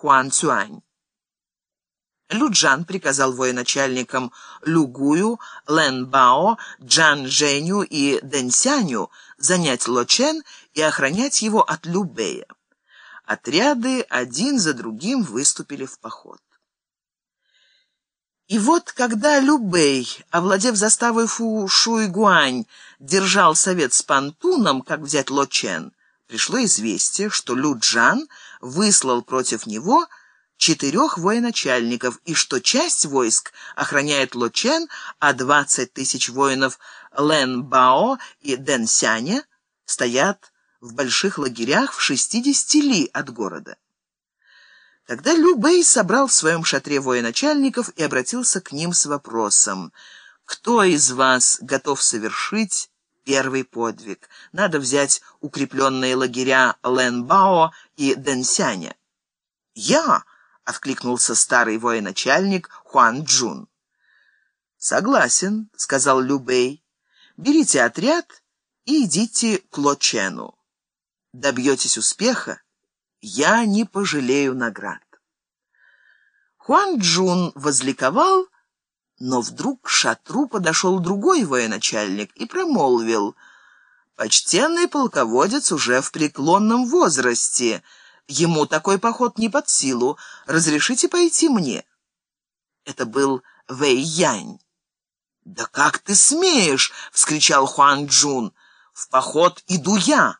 Хуан Цюань. Люджан приказал военачальникам Люгую, Лэн Бао, Джан Женю и Дэнсяню занять Лочен и охранять его от Любея. Отряды один за другим выступили в поход. И вот, когда Любей, овладев заставой Фу Шуйгуань, держал совет с Пантуном, как взять Лочен, пришло известие, что Люджан выслал против него четырех военачальников, и что часть войск охраняет Лочен, а двадцать тысяч воинов Лэн Бао и Дэн Сяня стоят в больших лагерях в шестидесяти ли от города. Тогда Лю Бэй собрал в своем шатре военачальников и обратился к ним с вопросом «Кто из вас готов совершить первый подвиг. Надо взять укрепленные лагеря Лэнбао и Дэнсяня. «Я!» — откликнулся старый военачальник Хуан Джун. «Согласен», — сказал Любей. «Берите отряд и идите к Лочену. Добьетесь успеха, я не пожалею наград». Хуан Джун возликовал, но вдруг к шатру подошел другой военачальник и промолвил. «Почтенный полководец уже в преклонном возрасте. Ему такой поход не под силу. Разрешите пойти мне?» Это был Вэй Янь. «Да как ты смеешь!» — вскричал Хуан Джун. «В поход иду я!»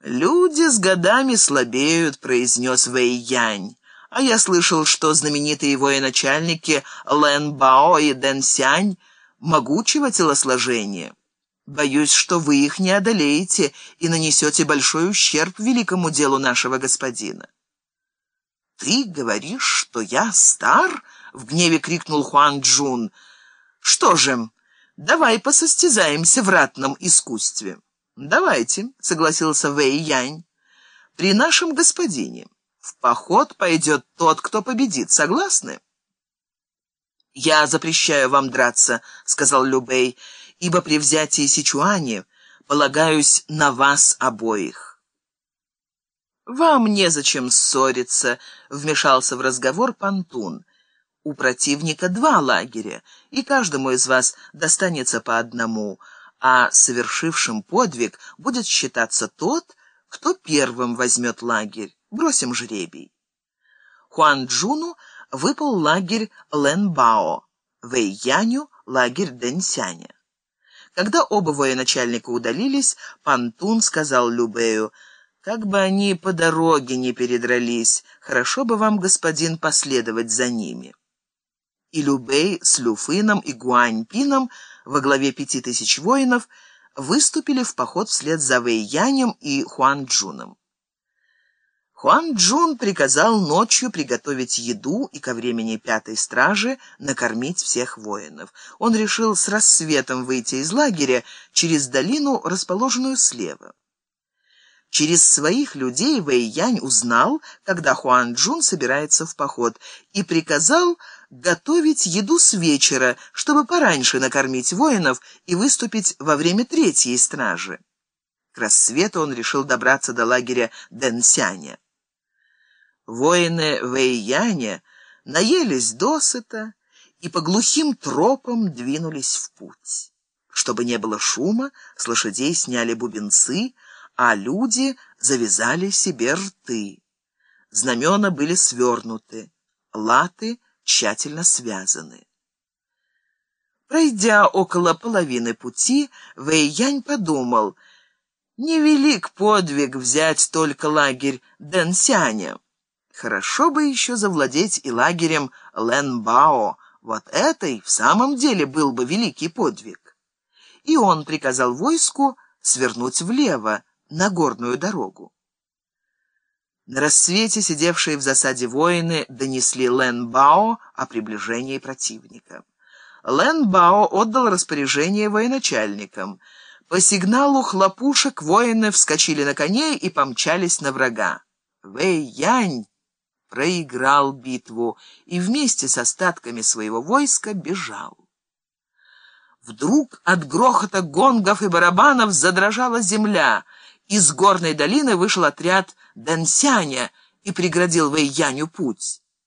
«Люди с годами слабеют», — произнес Вэй Янь. А я слышал, что знаменитые военачальники Лэн Бао и Дэн Сянь могучего телосложения. Боюсь, что вы их не одолеете и нанесете большой ущерб великому делу нашего господина. «Ты говоришь, что я стар?» — в гневе крикнул Хуан Джун. «Что же, давай посостязаемся в ратном искусстве». «Давайте», — согласился Вэй Янь, — «при нашем господине». В поход пойдет тот, кто победит. Согласны? «Я запрещаю вам драться», — сказал Любей, «ибо при взятии Сичуани полагаюсь на вас обоих». «Вам незачем ссориться», — вмешался в разговор Пантун. «У противника два лагеря, и каждому из вас достанется по одному, а совершившим подвиг будет считаться тот, кто первым возьмет лагерь. Бросим жребий. Хуан Джуну выпал лагерь Лэнбао, Вэй Яню — лагерь Дэнсяня. Когда оба военачальника удалились, Пантун сказал Любею, «Как бы они по дороге не передрались, хорошо бы вам, господин, последовать за ними». И Любей с Люфыном и Гуаньпином во главе пяти тысяч воинов выступили в поход вслед за Вэй Янем и Хуан Джуном. Хуан Джун приказал ночью приготовить еду и ко времени пятой стражи накормить всех воинов. Он решил с рассветом выйти из лагеря через долину, расположенную слева. Через своих людей Вэй Янь узнал, когда Хуан Джун собирается в поход, и приказал готовить еду с вечера, чтобы пораньше накормить воинов и выступить во время третьей стражи. К рассвету он решил добраться до лагеря Дэнсяня. Воины Вэйяне наелись досыта и по глухим тропам двинулись в путь. Чтобы не было шума, с лошадей сняли бубенцы, а люди завязали себе рты. Знамена были свернуты, латы тщательно связаны. Пройдя около половины пути, Вэйянь подумал, невелик подвиг взять только лагерь Дэнсяня. Хорошо бы еще завладеть и лагерем Ленбао. Вот это и в самом деле был бы великий подвиг. И он приказал войску свернуть влево, на горную дорогу. На рассвете сидевшие в засаде воины донесли Лэн Бао о приближении противника. Лэн Бао отдал распоряжение военачальникам. По сигналу хлопушек воины вскочили на коней и помчались на врага. Вэй Янь проиграл битву и вместе с остатками своего войска бежал. Вдруг от грохота гонгов и барабанов задрожала земля. Из горной долины вышел отряд Дэнсяня и преградил Вэй Яню путь.